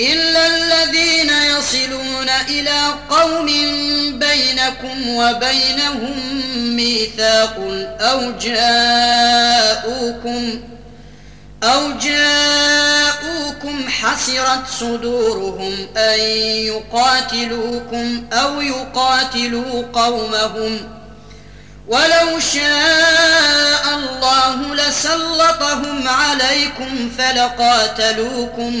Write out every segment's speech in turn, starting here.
إلا الذين يصلون إلى قوم بينكم وبينهم ميثاق أو جاءوكم أو جاءوكم حسرت صدورهم أن يقاتلوكم أو يقاتلوا قومهم ولو شاء الله لسلطهم عليكم فلقاتلوكم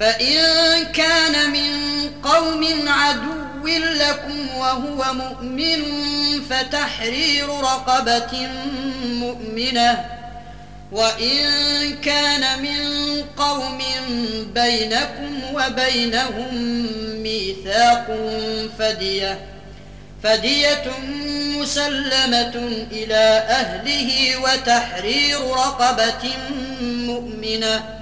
فإن كان من قوم عدو لكم وهو مؤمن فتحرير رقبة مؤمنة. وإن كان من قوم بينكم وبينهم ميثاق فدية فدية مسلمة إلى أهله وتحرير رقبة مؤمنة.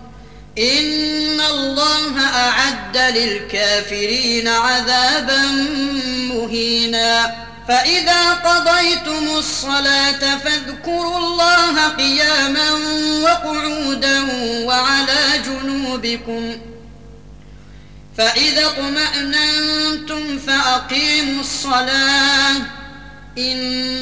إن الله أعد للكافرين عذابا مهينا فإذا قضيتم الصلاة فاذكروا الله قياما وقعودا وعلى جنوبكم فإذا اطمأننتم فأقيموا الصلاة إن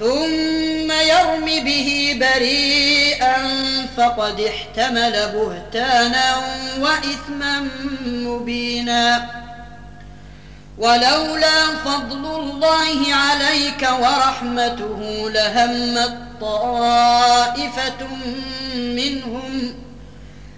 ثم يرم به بريئا فقد احتمل بهتانا وإثما مبينا. ولولا فضل الله عليك ورحمته لهمت طائفة منهم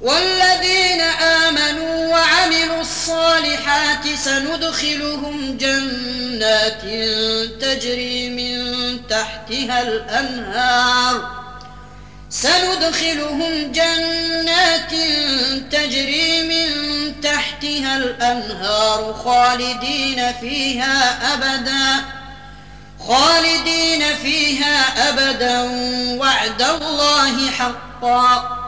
والذين آمنوا وعملوا الصالحات سندخلهم جنات تجري من تحتها الأنهار. سندخلهم جنات تجري من تحتها الأنهار خالدين فيها أبدا. خالدين فيها أبدا. وعد الله حقا.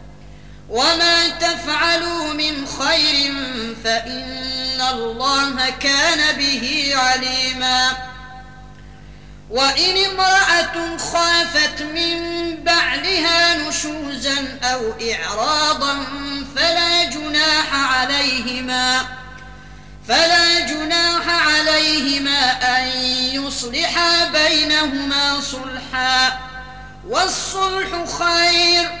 وما تفعلوا من خير فإن الله كان به عليما وإن امرأة خافت من بعلها نشوزا أو إعراضا فلا جناح عليهما فلا جناح عليهما أن يصلحا بينهما صلحا والصلح خير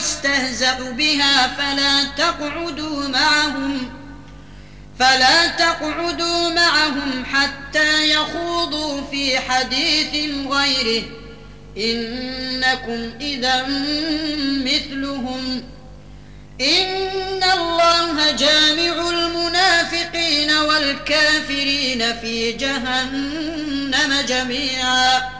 ويستهزأ بها فلا تقعدوا معهم فلا تقعدوا معهم حتى يخوضوا في حديث غيره. إنكم إذا مثلهم. إن الله جامع المنافقين والكافرين في جهنم جميعا.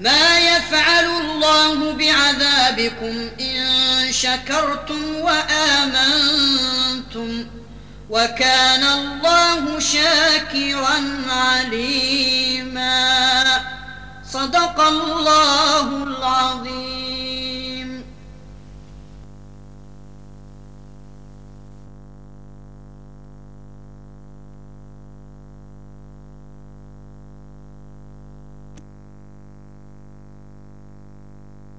ما يفعل الله بعذابكم إن شكرتم وآمنتم وكان الله شاكرا عليما صدق الله